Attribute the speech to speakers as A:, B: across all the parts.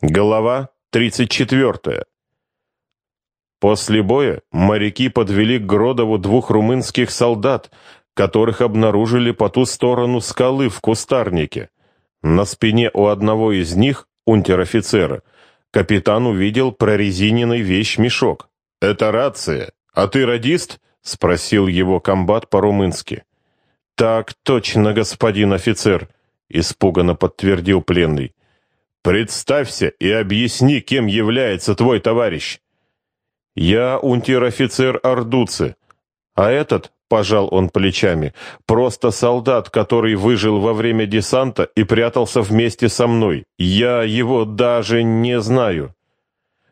A: Глава 34. После боя моряки подвели к Гродову двух румынских солдат, которых обнаружили по ту сторону скалы в кустарнике. На спине у одного из них, унтер-офицера, капитан увидел прорезиненный вещь-мешок. «Это рация. А ты радист?» — спросил его комбат по-румынски. «Так точно, господин офицер», — испуганно подтвердил пленный. Представься и объясни, кем является твой товарищ. Я унтер-офицер Ордуцы, а этот, пожал он плечами, просто солдат, который выжил во время десанта и прятался вместе со мной. Я его даже не знаю.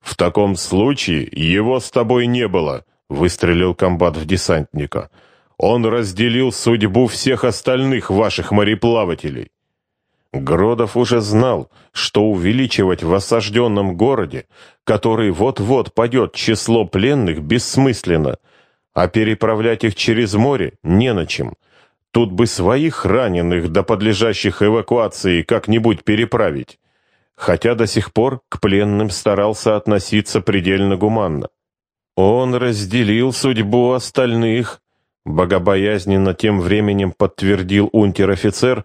A: В таком случае его с тобой не было, выстрелил комбат в десантника. Он разделил судьбу всех остальных ваших мореплавателей. Гродов уже знал, что увеличивать в осажденном городе, который вот-вот падет число пленных, бессмысленно, а переправлять их через море не на чем. Тут бы своих раненых до подлежащих эвакуации как-нибудь переправить. Хотя до сих пор к пленным старался относиться предельно гуманно. Он разделил судьбу остальных, богобоязненно тем временем подтвердил унтер-офицер,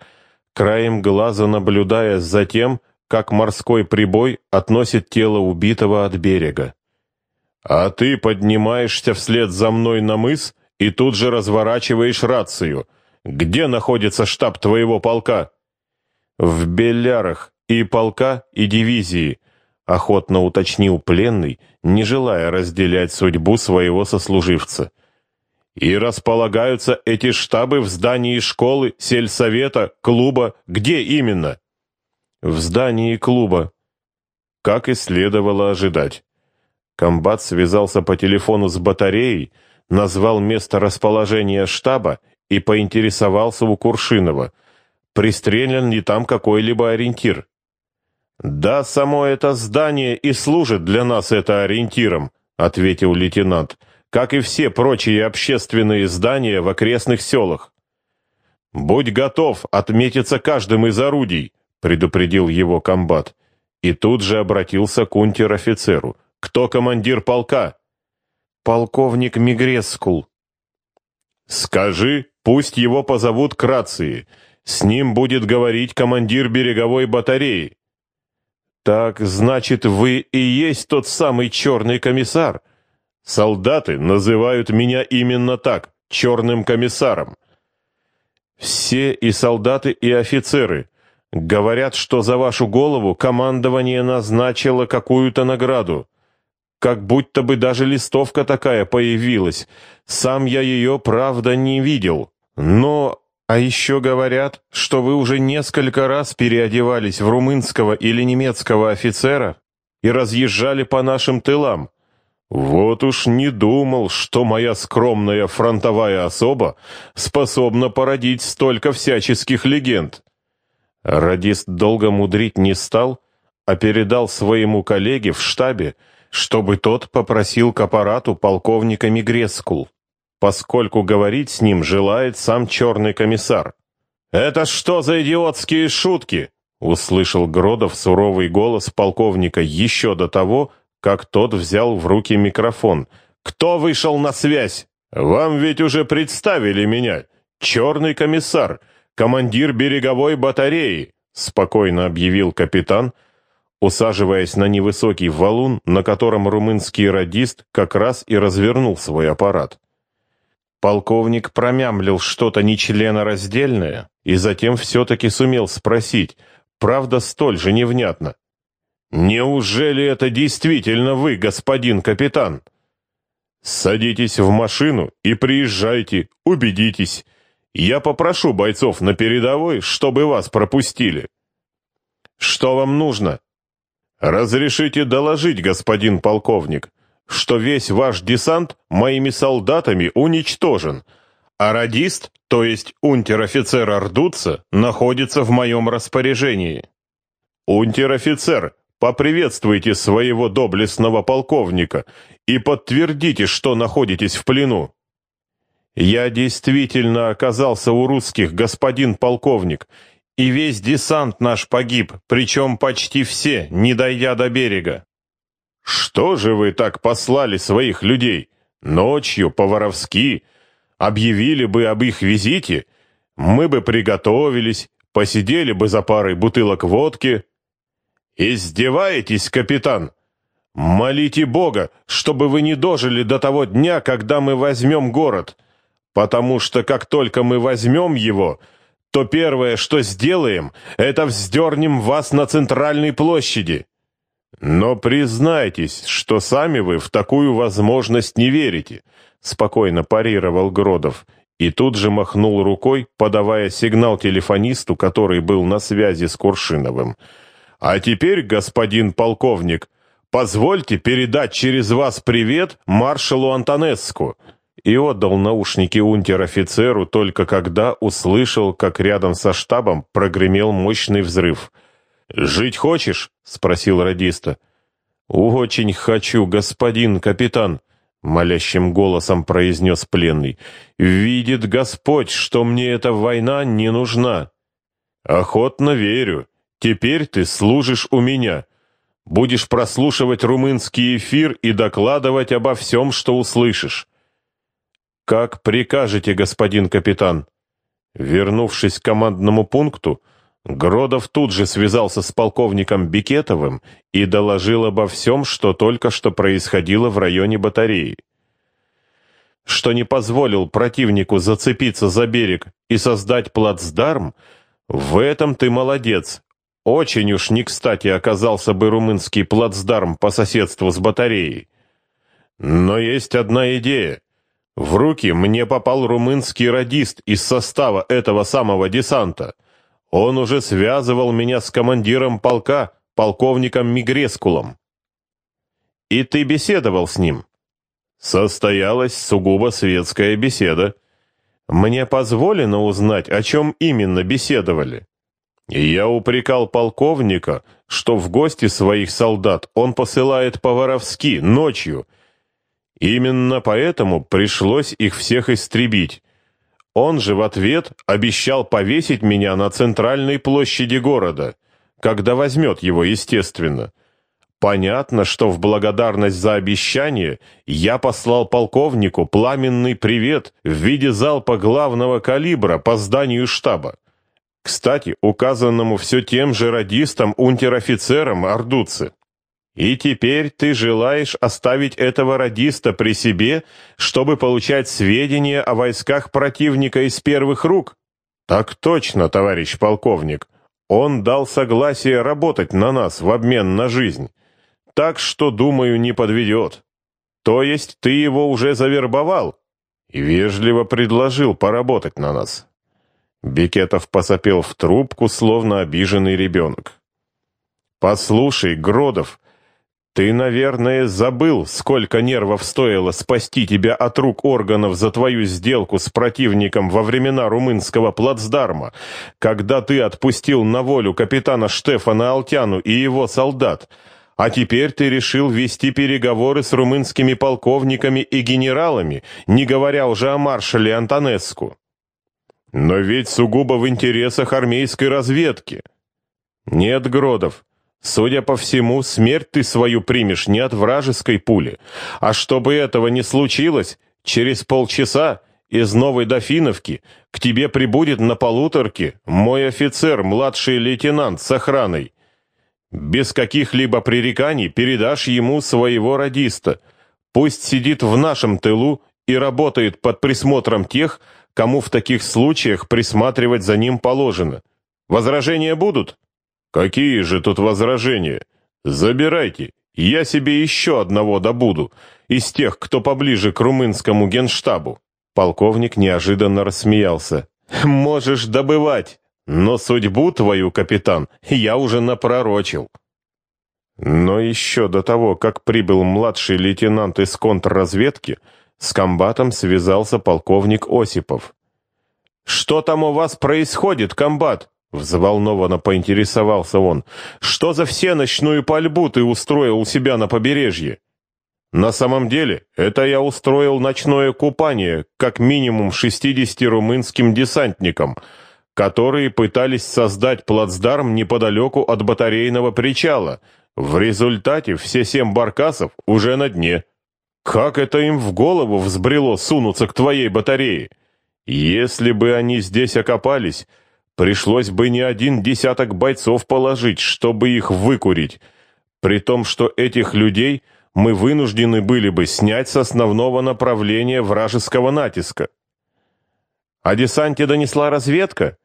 A: краем глаза наблюдая за тем, как морской прибой относит тело убитого от берега. «А ты поднимаешься вслед за мной на мыс и тут же разворачиваешь рацию. Где находится штаб твоего полка?» «В Беллярах и полка, и дивизии», — охотно уточнил пленный, не желая разделять судьбу своего сослуживца. И располагаются эти штабы в здании школы, сельсовета, клуба. Где именно? В здании клуба. Как и следовало ожидать. Комбат связался по телефону с батареей, назвал место расположения штаба и поинтересовался у Куршинова, пристрелен ли там какой-либо ориентир. «Да, само это здание и служит для нас это ориентиром», — ответил лейтенант как и все прочие общественные здания в окрестных селах. «Будь готов отметиться каждым из орудий», — предупредил его комбат. И тут же обратился к унтер-офицеру. «Кто командир полка?» «Полковник Мигрескул». «Скажи, пусть его позовут к рации. С ним будет говорить командир береговой батареи». «Так, значит, вы и есть тот самый черный комиссар?» Солдаты называют меня именно так, черным комиссаром. Все и солдаты, и офицеры говорят, что за вашу голову командование назначило какую-то награду. Как будто бы даже листовка такая появилась. Сам я ее, правда, не видел. Но... А еще говорят, что вы уже несколько раз переодевались в румынского или немецкого офицера и разъезжали по нашим тылам. Вот уж не думал, что моя скромная фронтовая особа способна породить столько всяческих легенд. Радист долго мудрить не стал, а передал своему коллеге в штабе, чтобы тот попросил к аппарату полковника Мигрескул, поскольку говорить с ним желает сам черный комиссар. «Это что за идиотские шутки?» — услышал Гродов суровый голос полковника еще до того, как тот взял в руки микрофон. «Кто вышел на связь? Вам ведь уже представили меня. Черный комиссар, командир береговой батареи», спокойно объявил капитан, усаживаясь на невысокий валун, на котором румынский радист как раз и развернул свой аппарат. Полковник промямлил что-то нечленораздельное и затем все-таки сумел спросить, правда столь же невнятно. «Неужели это действительно вы, господин капитан?» «Садитесь в машину и приезжайте, убедитесь. Я попрошу бойцов на передовой, чтобы вас пропустили». «Что вам нужно?» «Разрешите доложить, господин полковник, что весь ваш десант моими солдатами уничтожен, а радист, то есть унтер-офицер Ордуца, находится в моем распоряжении». «Унтер-офицер, Поприветствуйте своего доблестного полковника и подтвердите, что находитесь в плену. Я действительно оказался у русских, господин полковник, и весь десант наш погиб, причем почти все, не дойдя до берега. Что же вы так послали своих людей? Ночью, по-воровски, объявили бы об их визите, мы бы приготовились, посидели бы за парой бутылок водки. Издеваетесь, капитан? Молите Бога, чтобы вы не дожили до того дня, когда мы возьмем город, потому что как только мы возьмем его, то первое, что сделаем, это вздернем вас на центральной площади. Но признайтесь, что сами вы в такую возможность не верите, спокойно парировал Гродов и тут же махнул рукой, подавая сигнал телефонисту, который был на связи с Куршиновым. А теперь, господин полковник, позвольте передать через вас привет маршалу Антонеску и отдал наушники унтер-офицеру только когда услышал, как рядом со штабом прогремел мощный взрыв. «Жить хочешь?» — спросил радиста. «Очень хочу, господин капитан», — молящим голосом произнес пленный. «Видит Господь, что мне эта война не нужна». «Охотно верю. Теперь ты служишь у меня. Будешь прослушивать румынский эфир и докладывать обо всем, что услышишь. «Как прикажете, господин капитан». Вернувшись к командному пункту, Гродов тут же связался с полковником Бикетовым и доложил обо всем, что только что происходило в районе батареи. Что не позволил противнику зацепиться за берег и создать плацдарм, в этом ты молодец. Очень уж не кстати оказался бы румынский плацдарм по соседству с батареей. Но есть одна идея. В руки мне попал румынский радист из состава этого самого десанта. Он уже связывал меня с командиром полка, полковником Мигрескулом. И ты беседовал с ним? Состоялась сугубо светская беседа. Мне позволено узнать, о чем именно беседовали. Я упрекал полковника, что в гости своих солдат он посылает по-воровски, ночью, Именно поэтому пришлось их всех истребить. Он же в ответ обещал повесить меня на центральной площади города, когда возьмет его, естественно. Понятно, что в благодарность за обещание я послал полковнику пламенный привет в виде залпа главного калибра по зданию штаба. Кстати, указанному все тем же радистам унтер-офицерам Ордуцы. И теперь ты желаешь оставить этого радиста при себе, чтобы получать сведения о войсках противника из первых рук? Так точно, товарищ полковник. Он дал согласие работать на нас в обмен на жизнь. Так что, думаю, не подведет. То есть ты его уже завербовал и вежливо предложил поработать на нас. Бекетов посопел в трубку, словно обиженный ребенок. «Послушай, Гродов, ты, наверное, забыл, сколько нервов стоило спасти тебя от рук органов за твою сделку с противником во времена румынского плацдарма, когда ты отпустил на волю капитана Штефана Алтяну и его солдат, а теперь ты решил вести переговоры с румынскими полковниками и генералами, не говоря уже о маршале Антонеску. Но ведь сугубо в интересах армейской разведки. Нет, Гродов, Судя по всему, смерть ты свою примешь не от вражеской пули. А чтобы этого не случилось, через полчаса из Новой Дофиновки к тебе прибудет на полуторке мой офицер, младший лейтенант с охраной. Без каких-либо пререканий передашь ему своего радиста. Пусть сидит в нашем тылу и работает под присмотром тех, кому в таких случаях присматривать за ним положено. Возражения будут? «Какие же тут возражения? Забирайте, я себе еще одного добуду, из тех, кто поближе к румынскому генштабу». Полковник неожиданно рассмеялся. «Можешь добывать, но судьбу твою, капитан, я уже напророчил». Но еще до того, как прибыл младший лейтенант из контрразведки, с комбатом связался полковник Осипов. «Что там у вас происходит, комбат?» Взволнованно поинтересовался он. «Что за всеночную пальбу ты устроил у себя на побережье?» «На самом деле, это я устроил ночное купание, как минимум 60 румынским десантникам, которые пытались создать плацдарм неподалеку от батарейного причала. В результате все семь баркасов уже на дне. Как это им в голову взбрело сунуться к твоей батарее? Если бы они здесь окопались, пришлось бы не один десяток бойцов положить, чтобы их выкурить, при том, что этих людей мы вынуждены были бы снять с основного направления вражеского натиска. О десанте донесла разведка?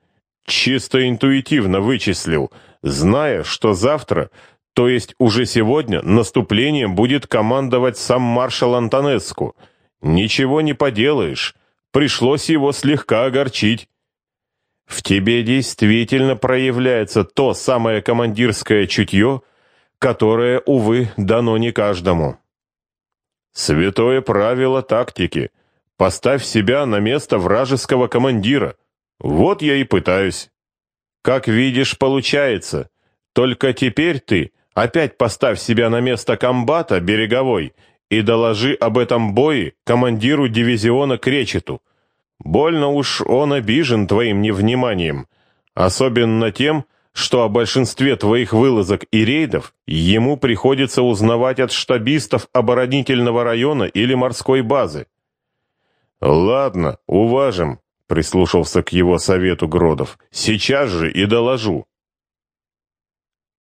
A: Чисто интуитивно вычислил, зная, что завтра, то есть уже сегодня, наступлением будет командовать сам маршал Антонеску. Ничего не поделаешь, пришлось его слегка огорчить. В тебе действительно проявляется то самое командирское чутье, которое, увы, дано не каждому. Святое правило тактики. Поставь себя на место вражеского командира. Вот я и пытаюсь. Как видишь, получается. Только теперь ты опять поставь себя на место комбата береговой и доложи об этом бое командиру дивизиона Кречету. Больно уж он обижен твоим невниманием, особенно тем, что о большинстве твоих вылазок и рейдов ему приходится узнавать от штабистов оборонительного района или морской базы. «Ладно, уважим», — прислушался к его совету Гродов, — «сейчас же и доложу».